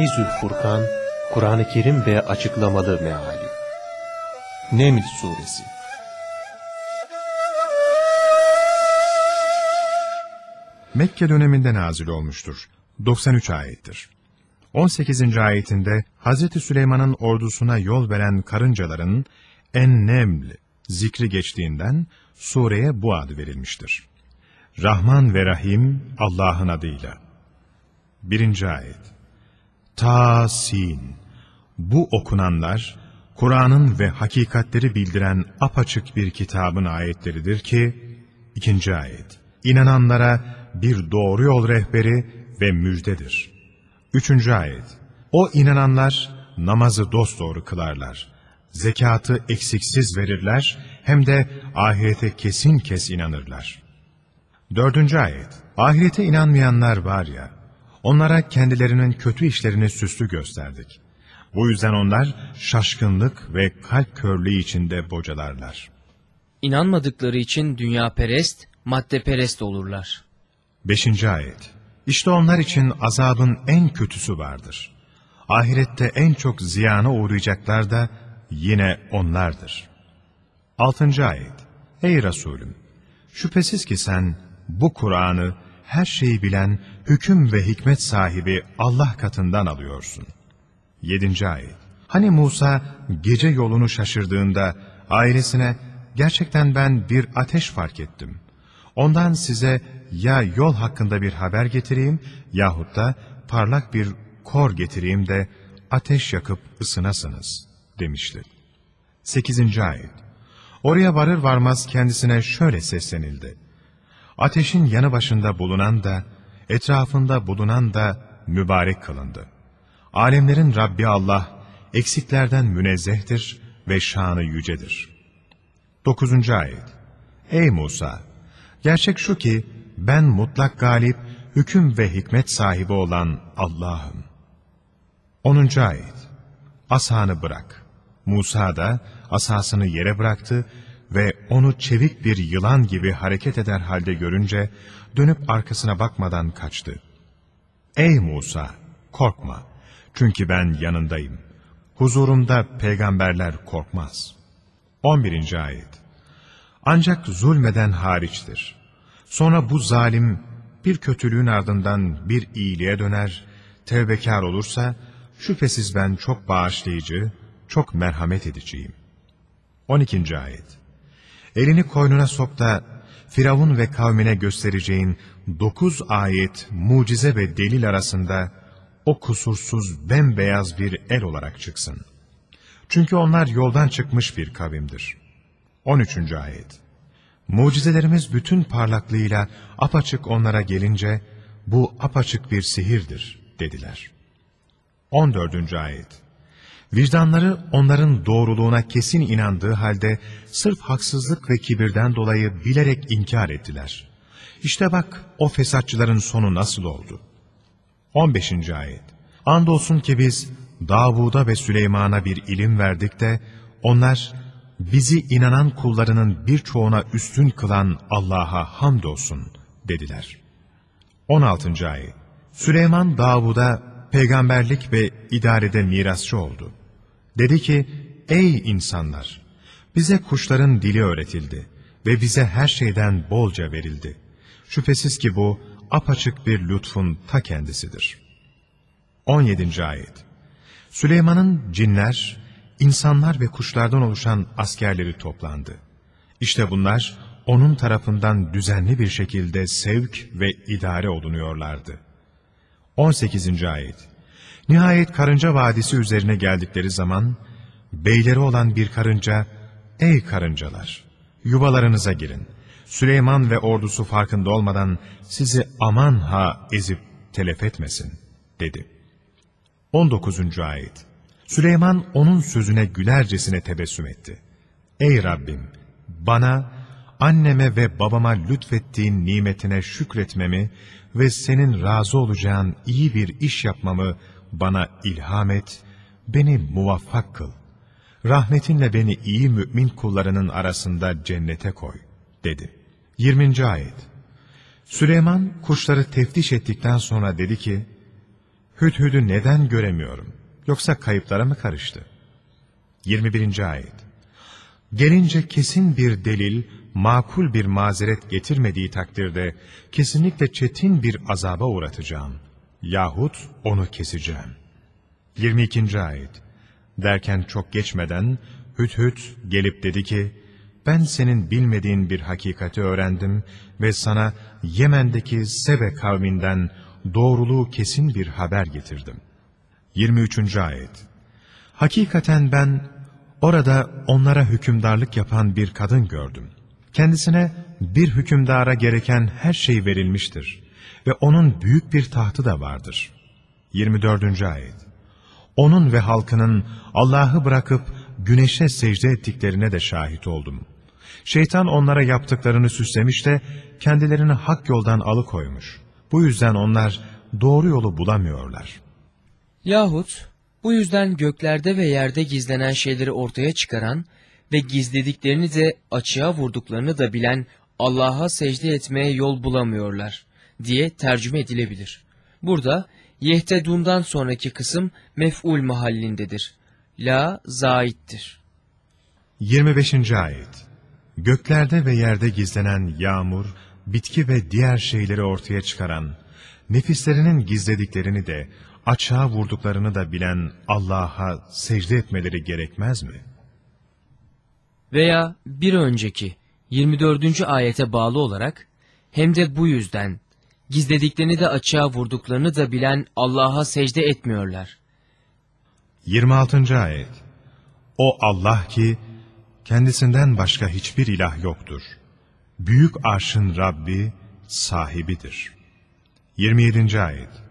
Feyzül Furkan, Kur'an-ı Kerim ve Açıklamalı Meali Neml Suresi Mekke döneminde nazil olmuştur. 93 ayettir. 18. ayetinde Hz. Süleyman'ın ordusuna yol veren karıncaların en-neml zikri geçtiğinden sureye bu adı verilmiştir. Rahman ve Rahim Allah'ın adıyla. 1. ayet Ta-sin Bu okunanlar, Kur'an'ın ve hakikatleri bildiren apaçık bir kitabın ayetleridir ki, 2. ayet inananlara bir doğru yol rehberi ve müjdedir. 3. ayet O inananlar namazı dosdoğru kılarlar. Zekatı eksiksiz verirler hem de ahirete kesin kes inanırlar. 4. ayet Ahirete inanmayanlar var ya, onlara kendilerinin kötü işlerini süslü gösterdik. Bu yüzden onlar şaşkınlık ve kalp körlüğü içinde bocalarlar. İnanmadıkları için dünya-perest, madde-perest olurlar. 5. ayet İşte onlar için azabın en kötüsü vardır. Ahirette en çok ziyana uğrayacaklar da yine onlardır. 6. ayet Ey Resulüm! Şüphesiz ki sen bu Kur'an'ı her şeyi bilen, hüküm ve hikmet sahibi Allah katından alıyorsun. 7. ayet Hani Musa gece yolunu şaşırdığında ailesine gerçekten ben bir ateş fark ettim. Ondan size ya yol hakkında bir haber getireyim yahut da parlak bir kor getireyim de ateş yakıp ısınasınız demişti. 8. ayet Oraya varır varmaz kendisine şöyle seslenildi. Ateşin yanı başında bulunan da, etrafında bulunan da mübarek kılındı. Alemlerin Rabbi Allah, eksiklerden münezzehtir ve şanı yücedir. 9. ayet Ey Musa! Gerçek şu ki, ben mutlak galip, hüküm ve hikmet sahibi olan Allah'ım. 10. ayet Asanı bırak. Musa da asasını yere bıraktı ve onu çevik bir yılan gibi hareket eder halde görünce dönüp arkasına bakmadan kaçtı. Ey Musa! Korkma! Çünkü ben yanındayım. Huzurumda peygamberler korkmaz. 11. ayet Ancak zulmeden hariçtir. Sonra bu zalim bir kötülüğün ardından bir iyiliğe döner, tevbekar olursa, şüphesiz ben çok bağışlayıcı, çok merhamet edeceğim. 12. ayet Elini koynuna sok da, Firavun ve kavmine göstereceğin dokuz ayet, mucize ve delil arasında, o kusursuz, bembeyaz bir el olarak çıksın. Çünkü onlar yoldan çıkmış bir kavimdir. 13. ayet Mucizelerimiz bütün parlaklığıyla apaçık onlara gelince, bu apaçık bir sihirdir dediler. 14. ayet Vicdanları onların doğruluğuna kesin inandığı halde sırf haksızlık ve kibirden dolayı bilerek inkar ettiler. İşte bak o fesatçıların sonu nasıl oldu. 15. ayet Andolsun ki biz Davud'a ve Süleyman'a bir ilim verdik de onlar bizi inanan kullarının birçoğuna üstün kılan Allah'a hamdolsun dediler. 16. ayet Süleyman Davud'a peygamberlik ve idarede mirasçı oldu. Dedi ki, ey insanlar! Bize kuşların dili öğretildi ve bize her şeyden bolca verildi. Şüphesiz ki bu apaçık bir lütfun ta kendisidir. 17. ayet Süleyman'ın cinler, insanlar ve kuşlardan oluşan askerleri toplandı. İşte bunlar onun tarafından düzenli bir şekilde sevk ve idare olunuyorlardı. 18. ayet Nihayet karınca vadisi üzerine geldikleri zaman, beyleri olan bir karınca, ''Ey karıncalar, yuvalarınıza girin. Süleyman ve ordusu farkında olmadan sizi aman ha ezip telef etmesin.'' dedi. 19. ayet Süleyman onun sözüne gülercesine tebessüm etti. ''Ey Rabbim, bana, anneme ve babama lütfettiğin nimetine şükretmemi ve senin razı olacağın iyi bir iş yapmamı bana ilham et, beni muvaffak kıl. Rahmetinle beni iyi mümin kullarının arasında cennete koy, dedi. 20. Ayet Süleyman kuşları teftiş ettikten sonra dedi ki, Hüdhüd'ü neden göremiyorum? Yoksa kayıplara mı karıştı? 21. Ayet Gelince kesin bir delil, makul bir mazeret getirmediği takdirde kesinlikle çetin bir azaba uğratacağım. Yahut onu keseceğim. 22. Ayet Derken çok geçmeden Hüdhüd gelip dedi ki, ben senin bilmediğin bir hakikati öğrendim ve sana Yemen'deki Sebe kavminden doğruluğu kesin bir haber getirdim. 23. Ayet Hakikaten ben orada onlara hükümdarlık yapan bir kadın gördüm. Kendisine bir hükümdara gereken her şey verilmiştir ve onun büyük bir tahtı da vardır. 24. Ayet Onun ve halkının Allah'ı bırakıp güneşe secde ettiklerine de şahit oldum. Şeytan onlara yaptıklarını süslemiş de kendilerini hak yoldan alıkoymuş. Bu yüzden onlar doğru yolu bulamıyorlar. Yahut bu yüzden göklerde ve yerde gizlenen şeyleri ortaya çıkaran ve gizlediklerini de açığa vurduklarını da bilen Allah'a secde etmeye yol bulamıyorlar diye tercüme edilebilir. Burada yehtedundan sonraki kısım mef'ul mahallindedir. La zaittir. 25. Ayet Göklerde ve yerde gizlenen yağmur, bitki ve diğer şeyleri ortaya çıkaran, nefislerinin gizlediklerini de, açığa vurduklarını da bilen Allah'a secde etmeleri gerekmez mi? Veya bir önceki 24. ayete bağlı olarak hem de bu yüzden gizlediklerini de açığa vurduklarını da bilen Allah'a secde etmiyorlar. 26. Ayet O Allah ki, kendisinden başka hiçbir ilah yoktur. Büyük arşın Rabbi, sahibidir. 27. Ayet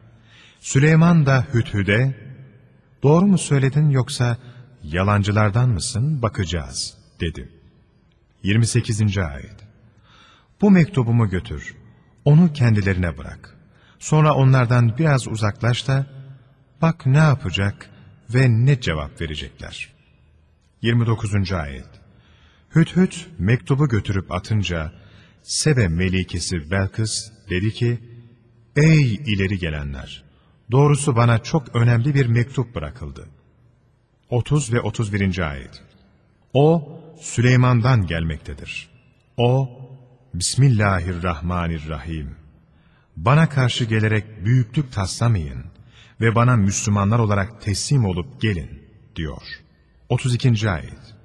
Süleyman da Hüdhüd'e, doğru mu söyledin yoksa yalancılardan mısın bakacağız, dedi. 28. Ayet Bu mektubumu götür, onu kendilerine bırak. Sonra onlardan biraz uzaklaş da, bak ne yapacak ve ne cevap verecekler. 29. Ayet Hüdhüd mektubu götürüp atınca, Sebe melikesi Belkıs dedi ki, Ey ileri gelenler! Doğrusu bana çok önemli bir mektup bırakıldı. 30 ve 31. Ayet O, Süleyman'dan gelmektedir. O, Bismillahirrahmanirrahim. Bana karşı gelerek büyüklük taslamayın ve bana Müslümanlar olarak teslim olup gelin, diyor. 32. Ayet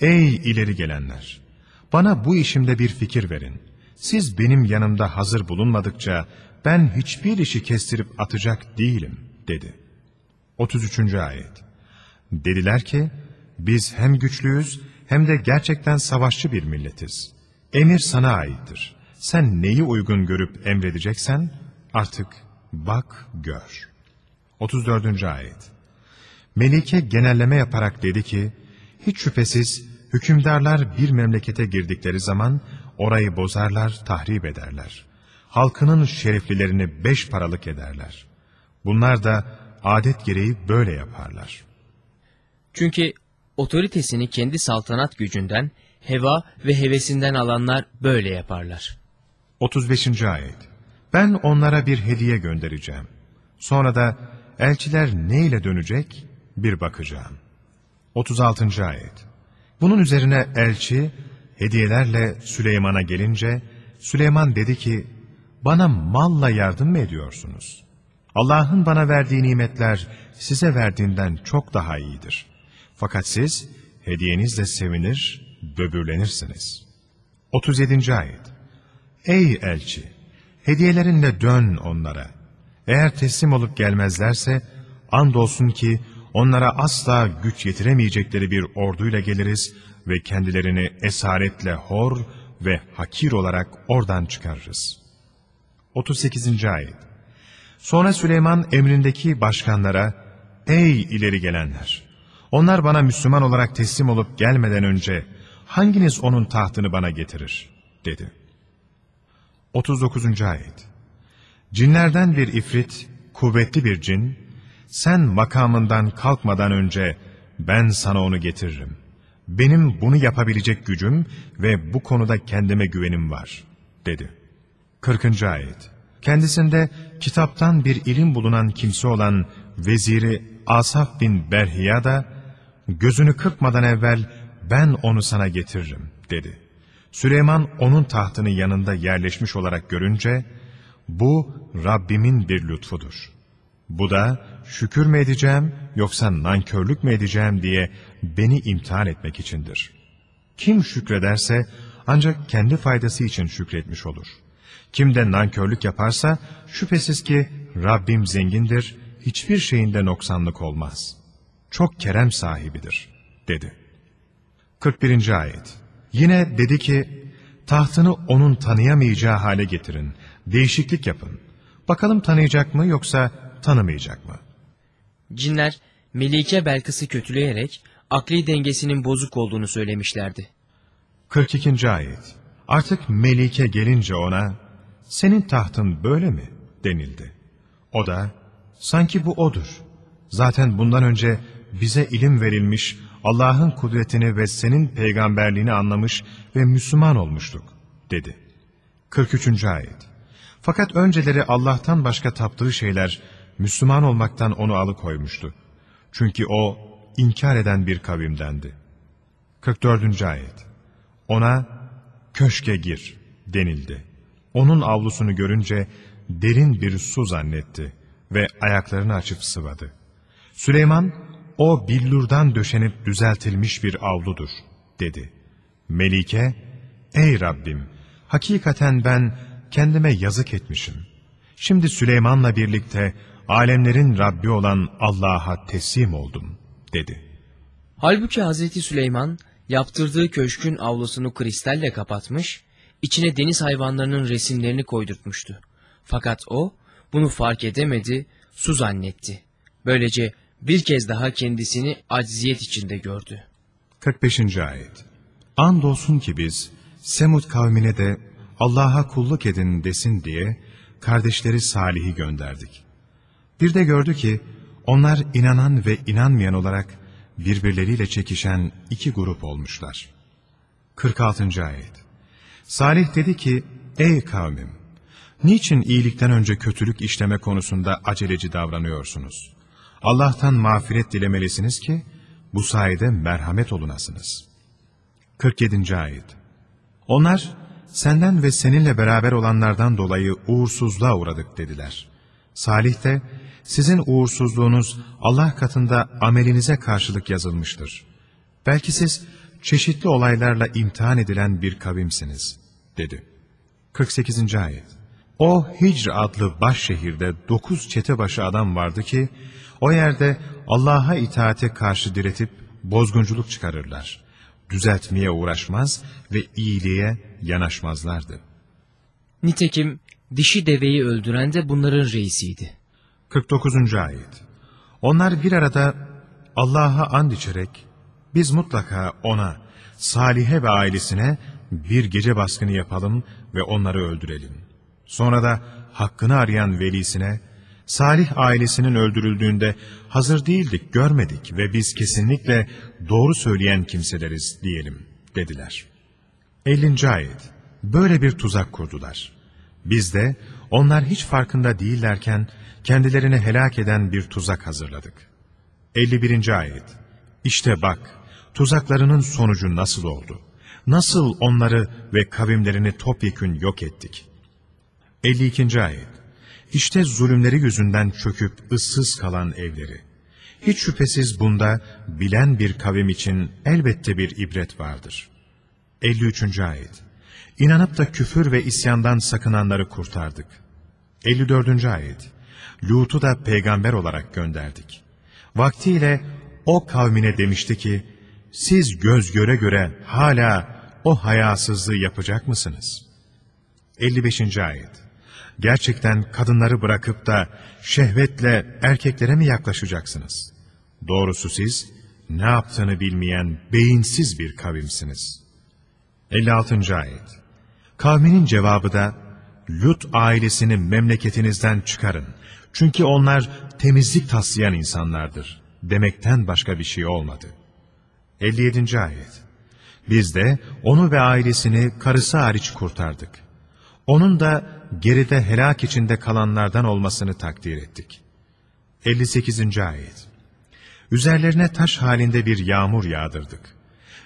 Ey ileri gelenler! Bana bu işimde bir fikir verin. Siz benim yanımda hazır bulunmadıkça ben hiçbir işi kestirip atacak değilim, dedi. 33. Ayet Dediler ki, biz hem güçlüyüz hem de gerçekten savaşçı bir milletiz. Emir sana aittir. Sen neyi uygun görüp emredeceksen artık bak gör. 34. Ayet Melike genelleme yaparak dedi ki, hiç şüphesiz hükümdarlar bir memlekete girdikleri zaman orayı bozarlar, tahrip ederler. Halkının şereflilerini beş paralık ederler. Bunlar da adet gereği böyle yaparlar. Çünkü otoritesini kendi saltanat gücünden, heva ve hevesinden alanlar böyle yaparlar. 35. Ayet Ben onlara bir hediye göndereceğim. Sonra da elçiler ne ile dönecek bir bakacağım. 36. Ayet Bunun üzerine elçi hediyelerle Süleyman'a gelince Süleyman dedi ki bana malla yardım mı ediyorsunuz? Allah'ın bana verdiği nimetler size verdiğinden çok daha iyidir. Fakat siz hediyenizle sevinir, böbürlenirsiniz. 37. Ayet Ey elçi! Hediyelerinle dön onlara. Eğer teslim olup gelmezlerse, andolsun ki onlara asla güç yetiremeyecekleri bir orduyla geliriz ve kendilerini esaretle hor ve hakir olarak oradan çıkarırız. 38. Ayet Sonra Süleyman emrindeki başkanlara, Ey ileri gelenler! Onlar bana Müslüman olarak teslim olup gelmeden önce hanginiz onun tahtını bana getirir? dedi. 39. Ayet Cinlerden bir ifrit, kuvvetli bir cin, sen makamından kalkmadan önce ben sana onu getiririm. Benim bunu yapabilecek gücüm ve bu konuda kendime güvenim var, dedi. 40. Ayet kendisinde kitaptan bir ilim bulunan kimse olan veziri Asaf bin Berhiya da gözünü kırpmadan evvel ben onu sana getiririm dedi. Süleyman onun tahtının yanında yerleşmiş olarak görünce bu Rabbimin bir lütfudur. Bu da şükür mü edeceğim yoksa nankörlük mü edeceğim diye beni imtihan etmek içindir. Kim şükrederse ancak kendi faydası için şükretmiş olur. Kim de nankörlük yaparsa şüphesiz ki Rabbim zengindir, hiçbir şeyinde noksanlık olmaz. Çok kerem sahibidir, dedi. 41. Ayet Yine dedi ki, tahtını onun tanıyamayacağı hale getirin, değişiklik yapın. Bakalım tanıyacak mı yoksa tanımayacak mı? Cinler Melike Belkıs'ı kötüleyerek akli dengesinin bozuk olduğunu söylemişlerdi. 42. Ayet Artık Melike gelince ona, senin tahtın böyle mi? denildi. O da, sanki bu odur. Zaten bundan önce bize ilim verilmiş, Allah'ın kudretini ve senin peygamberliğini anlamış ve Müslüman olmuştuk, dedi. 43. Ayet Fakat önceleri Allah'tan başka taptığı şeyler, Müslüman olmaktan onu alıkoymuştu. Çünkü o, inkar eden bir kavimdendi. 44. Ayet Ona, köşke gir denildi. Onun avlusunu görünce derin bir su zannetti ve ayaklarını açıp sıvadı. Süleyman, o billurdan döşenip düzeltilmiş bir avludur, dedi. Melike, ey Rabbim, hakikaten ben kendime yazık etmişim. Şimdi Süleyman'la birlikte alemlerin Rabbi olan Allah'a teslim oldum, dedi. Halbuki Hazreti Süleyman yaptırdığı köşkün avlusunu kristalle kapatmış, içine deniz hayvanlarının resimlerini koydurtmuştu. Fakat o bunu fark edemedi, su zannetti. Böylece bir kez daha kendisini acziyet içinde gördü. 45. Ayet Andolsun ki biz Semud kavmine de Allah'a kulluk edin desin diye kardeşleri Salih'i gönderdik. Bir de gördü ki onlar inanan ve inanmayan olarak birbirleriyle çekişen iki grup olmuşlar. 46. Ayet Salih dedi ki, ey kavmim, niçin iyilikten önce kötülük işleme konusunda aceleci davranıyorsunuz? Allah'tan mağfiret dilemelisiniz ki, bu sayede merhamet olunasınız. 47. Ayet Onlar, senden ve seninle beraber olanlardan dolayı uğursuzluğa uğradık dediler. Salih de, sizin uğursuzluğunuz Allah katında amelinize karşılık yazılmıştır. Belki siz çeşitli olaylarla imtihan edilen bir kavimsiniz, dedi. 48. Ayet O Hicr adlı baş şehirde dokuz çetebaşı adam vardı ki, o yerde Allah'a itaate karşı diretip bozgunculuk çıkarırlar. Düzeltmeye uğraşmaz ve iyiliğe yanaşmazlardı. Nitekim dişi deveyi öldüren de bunların reisiydi. 49. Ayet Onlar bir arada Allah'a and içerek, biz mutlaka ona, Salih'e ve ailesine bir gece baskını yapalım ve onları öldürelim. Sonra da hakkını arayan velisine, Salih ailesinin öldürüldüğünde hazır değildik, görmedik ve biz kesinlikle doğru söyleyen kimseleriz diyelim, dediler. 50. Ayet Böyle bir tuzak kurdular. Biz de onlar hiç farkında değillerken kendilerini helak eden bir tuzak hazırladık. 51. Ayet İşte bak, tuzaklarının sonucu nasıl oldu? Nasıl onları ve kavimlerini topyekün yok ettik? 52. Ayet İşte zulümleri yüzünden çöküp ıssız kalan evleri. Hiç şüphesiz bunda bilen bir kavim için elbette bir ibret vardır. 53. Ayet İnanıp da küfür ve isyandan sakınanları kurtardık. 54. Ayet Lut'u da peygamber olarak gönderdik. Vaktiyle o kavmine demişti ki, siz göz göre göre hala o hayasızlığı yapacak mısınız? 55. Ayet Gerçekten kadınları bırakıp da şehvetle erkeklere mi yaklaşacaksınız? Doğrusu siz ne yaptığını bilmeyen beyinsiz bir kavimsiniz. 56. Ayet Kavminin cevabı da, Lut ailesini memleketinizden çıkarın. Çünkü onlar temizlik taslayan insanlardır. Demekten başka bir şey olmadı. 57. Ayet Biz de onu ve ailesini karısı hariç kurtardık. Onun da geride helak içinde kalanlardan olmasını takdir ettik. 58. Ayet Üzerlerine taş halinde bir yağmur yağdırdık.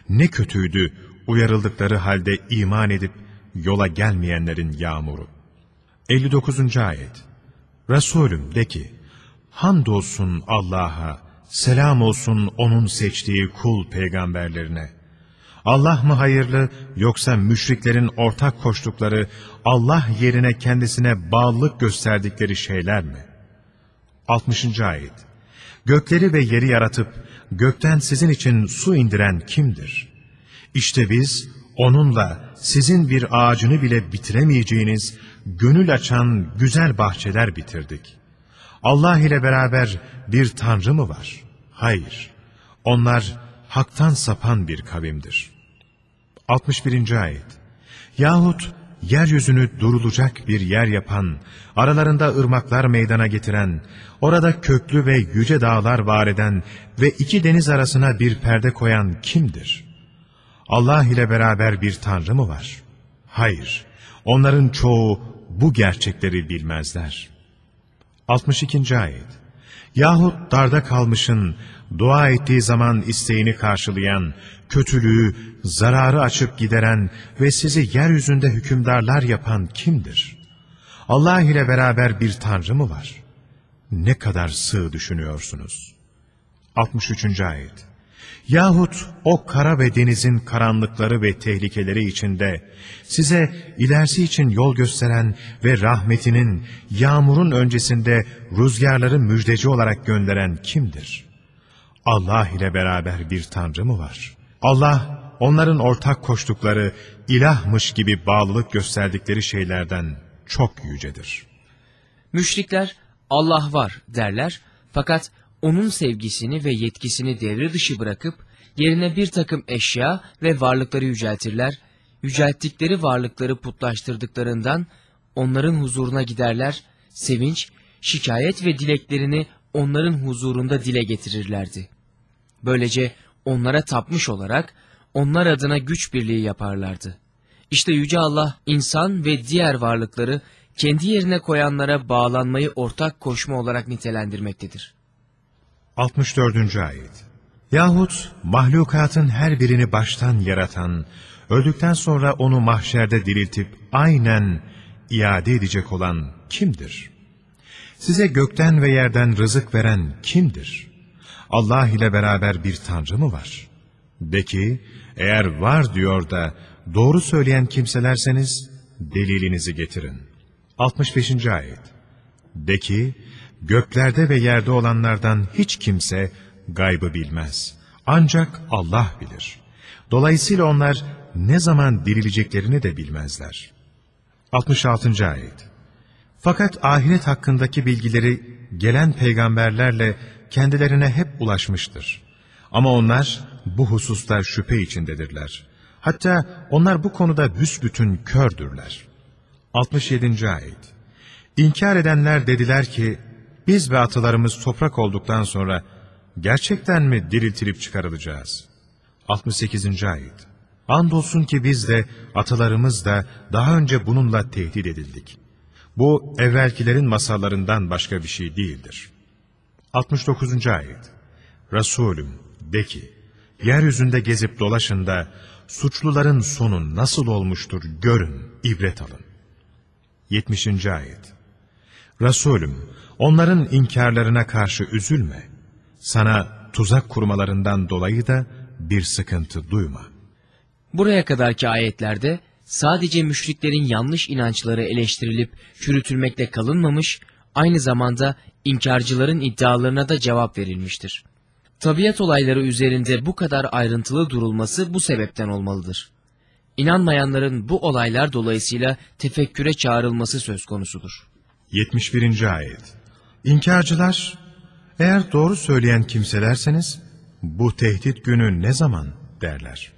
Ne kötüydü uyarıldıkları halde iman edip yola gelmeyenlerin yağmuru. 59. Ayet Resulüm de ki, Hamdolsun Allah'a, selam olsun O'nun seçtiği kul peygamberlerine. Allah mı hayırlı yoksa müşriklerin ortak koştukları Allah yerine kendisine bağlılık gösterdikleri şeyler mi? 60. Ayet Gökleri ve yeri yaratıp gökten sizin için su indiren kimdir? İşte biz onunla sizin bir ağacını bile bitiremeyeceğiniz gönül açan güzel bahçeler bitirdik. Allah ile beraber bir tanrı mı var? Hayır. Onlar haktan sapan bir kavimdir. 61. Ayet Yahut yeryüzünü durulacak bir yer yapan, aralarında ırmaklar meydana getiren, orada köklü ve yüce dağlar var eden ve iki deniz arasına bir perde koyan kimdir? Allah ile beraber bir tanrı mı var? Hayır, onların çoğu bu gerçekleri bilmezler. 62. Ayet Yahut darda kalmışın, dua ettiği zaman isteğini karşılayan, kötülüğü, zararı açıp gideren ve sizi yeryüzünde hükümdarlar yapan kimdir? Allah ile beraber bir tanrı mı var? Ne kadar sığ düşünüyorsunuz? 63. Ayet Yahut o kara ve denizin karanlıkları ve tehlikeleri içinde size ilerisi için yol gösteren ve rahmetinin yağmurun öncesinde rüzgarları müjdeci olarak gönderen kimdir? Allah ile beraber bir tanrı mı var? Allah onların ortak koştukları ilahmış gibi bağlılık gösterdikleri şeylerden çok yücedir. Müşrikler Allah var derler fakat onun sevgisini ve yetkisini devre dışı bırakıp yerine bir takım eşya ve varlıkları yüceltirler. Yücelttikleri varlıkları putlaştırdıklarından onların huzuruna giderler, sevinç, şikayet ve dileklerini onların huzurunda dile getirirlerdi. Böylece onlara tapmış olarak onlar adına güç birliği yaparlardı. İşte Yüce Allah insan ve diğer varlıkları kendi yerine koyanlara bağlanmayı ortak koşma olarak nitelendirmektedir. 64. Ayet Yahut mahlukatın her birini baştan yaratan, öldükten sonra onu mahşerde diriltip aynen iade edecek olan kimdir? Size gökten ve yerden rızık veren kimdir? Allah ile beraber bir tanrı mı var? De ki, eğer var diyor da doğru söyleyen kimselerseniz delilinizi getirin. 65. Ayet De ki, göklerde ve yerde olanlardan hiç kimse gaybı bilmez. Ancak Allah bilir. Dolayısıyla onlar ne zaman dirileceklerini de bilmezler. 66. Ayet Fakat ahiret hakkındaki bilgileri gelen peygamberlerle kendilerine hep ulaşmıştır. Ama onlar bu hususta şüphe içindedirler. Hatta onlar bu konuda büsbütün kördürler. 67. Ayet İnkar edenler dediler ki, biz ve atalarımız toprak olduktan sonra gerçekten mi diriltilip çıkarılacağız? 68. Ayet Andolsun ki biz de atalarımız da daha önce bununla tehdit edildik. Bu evvelkilerin masallarından başka bir şey değildir. 69. Ayet Resulüm de ki, yeryüzünde gezip dolaşın da suçluların sonu nasıl olmuştur görün, ibret alın. 70. Ayet Resulüm, onların inkarlarına karşı üzülme. Sana tuzak kurmalarından dolayı da bir sıkıntı duyma. Buraya kadarki ayetlerde sadece müşriklerin yanlış inançları eleştirilip çürütülmekle kalınmamış, aynı zamanda inkarcıların iddialarına da cevap verilmiştir. Tabiat olayları üzerinde bu kadar ayrıntılı durulması bu sebepten olmalıdır. İnanmayanların bu olaylar dolayısıyla tefekküre çağrılması söz konusudur. 71. Ayet İnkarcılar, eğer doğru söyleyen kimselerseniz, bu tehdit günü ne zaman derler.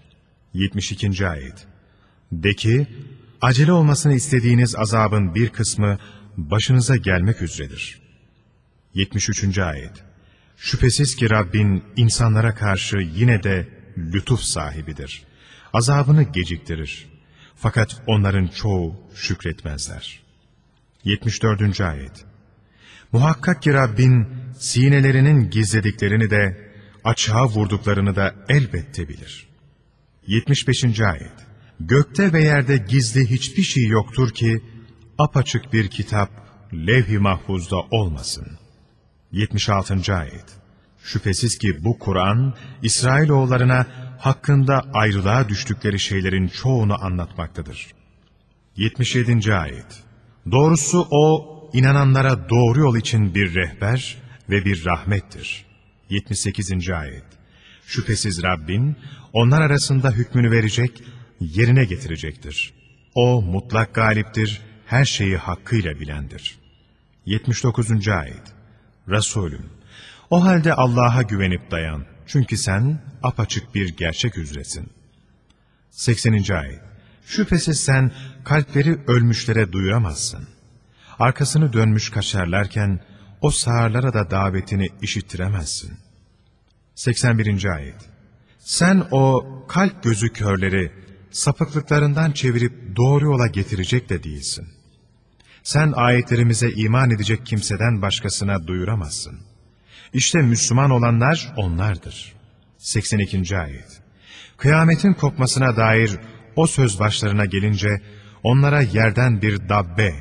72. Ayet De ki, acele olmasını istediğiniz azabın bir kısmı başınıza gelmek üzeredir. 73. Ayet Şüphesiz ki Rabbin insanlara karşı yine de lütuf sahibidir. Azabını geciktirir. Fakat onların çoğu şükretmezler. 74. Ayet Muhakkak ki Rabbin sinelerinin gizlediklerini de açığa vurduklarını da elbette bilir. 75. Ayet Gökte ve yerde gizli hiçbir şey yoktur ki apaçık bir kitap levh-i mahfuzda olmasın. 76. Ayet Şüphesiz ki bu Kur'an, İsrailoğullarına hakkında ayrılığa düştükleri şeylerin çoğunu anlatmaktadır. 77. Ayet Doğrusu o, inananlara doğru yol için bir rehber ve bir rahmettir. 78. Ayet Şüphesiz Rabbin, onlar arasında hükmünü verecek, yerine getirecektir. O mutlak galiptir, her şeyi hakkıyla bilendir. 79. Ayet Resulüm, o halde Allah'a güvenip dayan. Çünkü sen apaçık bir gerçek üzresin. 80. Ayet Şüphesiz sen kalpleri ölmüşlere duyuramazsın. Arkasını dönmüş kaçarlarken o sağırlara da davetini işittiremezsin. 81. Ayet Sen o kalp gözü körleri sapıklıklarından çevirip doğru yola getirecek de değilsin. Sen ayetlerimize iman edecek kimseden başkasına duyuramazsın. İşte Müslüman olanlar onlardır. 82. Ayet Kıyametin kopmasına dair o söz başlarına gelince onlara yerden bir dabbe,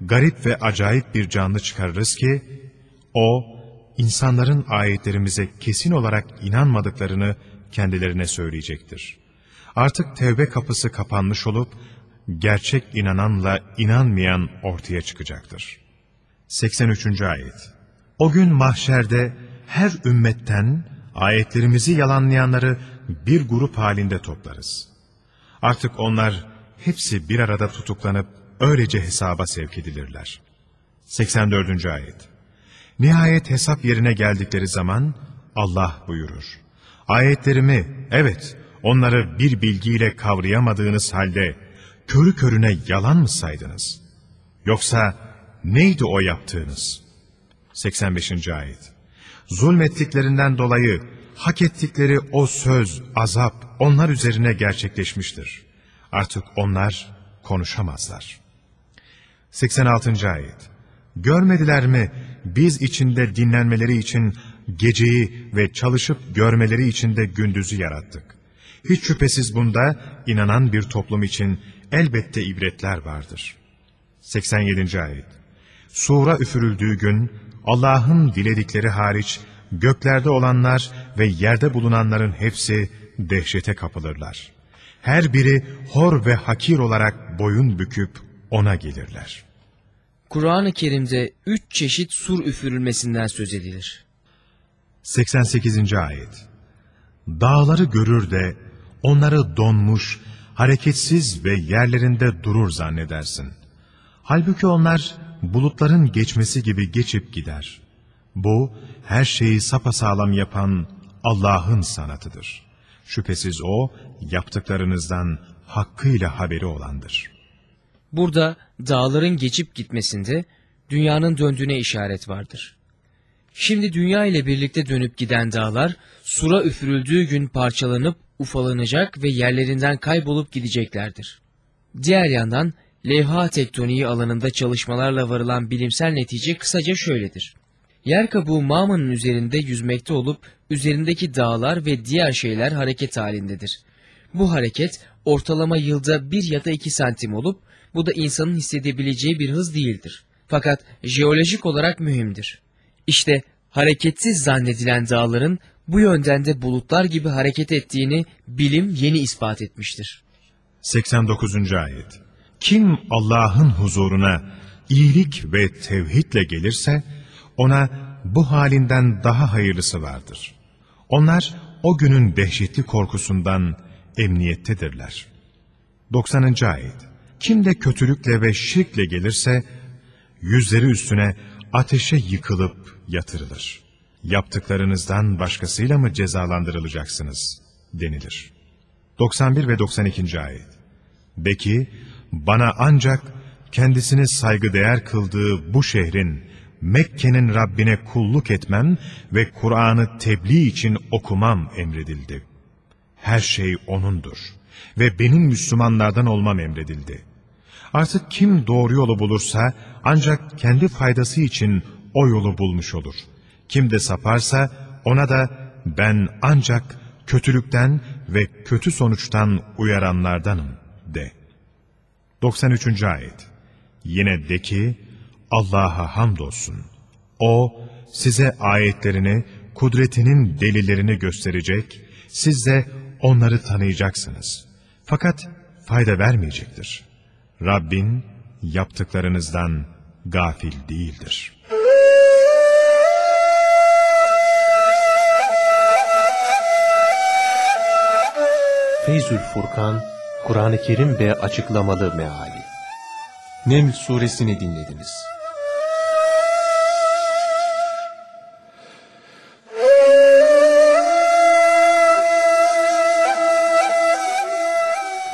garip ve acayip bir canlı çıkarırız ki o insanların ayetlerimize kesin olarak inanmadıklarını kendilerine söyleyecektir. Artık tevbe kapısı kapanmış olup gerçek inananla inanmayan ortaya çıkacaktır. 83. Ayet O gün mahşerde her ümmetten ayetlerimizi yalanlayanları bir grup halinde toplarız. Artık onlar hepsi bir arada tutuklanıp öylece hesaba sevk edilirler. 84. Ayet Nihayet hesap yerine geldikleri zaman Allah buyurur. Ayetlerimi, evet onları bir bilgiyle kavrayamadığınız halde körü körüne yalan mı saydınız? Yoksa neydi o yaptığınız? 85. Ayet Zulmettiklerinden dolayı hak ettikleri o söz, azap onlar üzerine gerçekleşmiştir. Artık onlar konuşamazlar. 86. Ayet Görmediler mi biz içinde dinlenmeleri için geceyi ve çalışıp görmeleri için de gündüzü yarattık. Hiç şüphesiz bunda inanan bir toplum için elbette ibretler vardır. 87. Ayet Sura üfürüldüğü gün Allah'ın diledikleri hariç göklerde olanlar ve yerde bulunanların hepsi dehşete kapılırlar. Her biri hor ve hakir olarak boyun büküp ona gelirler. Kur'an-ı Kerim'de üç çeşit sur üfürülmesinden söz edilir. 88. Ayet Dağları görür de onları donmuş, hareketsiz ve yerlerinde durur zannedersin. Halbuki onlar bulutların geçmesi gibi geçip gider. Bu, her şeyi sapasağlam yapan Allah'ın sanatıdır. Şüphesiz O, yaptıklarınızdan hakkıyla haberi olandır. Burada dağların geçip gitmesinde dünyanın döndüğüne işaret vardır. Şimdi dünya ile birlikte dönüp giden dağlar sura üfürüldüğü gün parçalanıp ufalanacak ve yerlerinden kaybolup gideceklerdir. Diğer yandan levha tektoniği alanında çalışmalarla varılan bilimsel netice kısaca şöyledir. Yer kabuğu mağmanın üzerinde yüzmekte olup üzerindeki dağlar ve diğer şeyler hareket halindedir. Bu hareket ortalama yılda bir ya da iki santim olup bu da insanın hissedebileceği bir hız değildir. Fakat jeolojik olarak mühimdir. İşte hareketsiz zannedilen dağların bu yönden de bulutlar gibi hareket ettiğini bilim yeni ispat etmiştir. 89. Ayet Kim Allah'ın huzuruna iyilik ve tevhidle gelirse, ona bu halinden daha hayırlısı vardır. Onlar o günün dehşetli korkusundan emniyettedirler. 90. Ayet Kim de kötülükle ve şirkle gelirse, yüzleri üstüne ateşe yıkılıp yatırılır. Yaptıklarınızdan başkasıyla mı cezalandırılacaksınız? denilir. 91 ve 92. Ayet De ki, bana ancak kendisini saygıdeğer kıldığı bu şehrin, Mekke'nin Rabbine kulluk etmem ve Kur'an'ı tebliğ için okumam emredildi. her şey O'nundur ve benim Müslümanlardan olmam emredildi. Artık kim doğru yolu bulursa ancak kendi faydası için o yolu bulmuş olur. Kim de saparsa ona da ben ancak kötülükten ve kötü sonuçtan uyaranlardanım de. 93. Ayet Yine de ki Allah'a hamdolsun. O size ayetlerini, kudretinin delillerini gösterecek, siz de onları tanıyacaksınız. Fakat fayda vermeyecektir. Rabbin yaptıklarınızdan gafil değildir. Feyzül Furkan, Kur'an-ı Kerim ve açıklamalı meali. Neml suresini dinlediniz.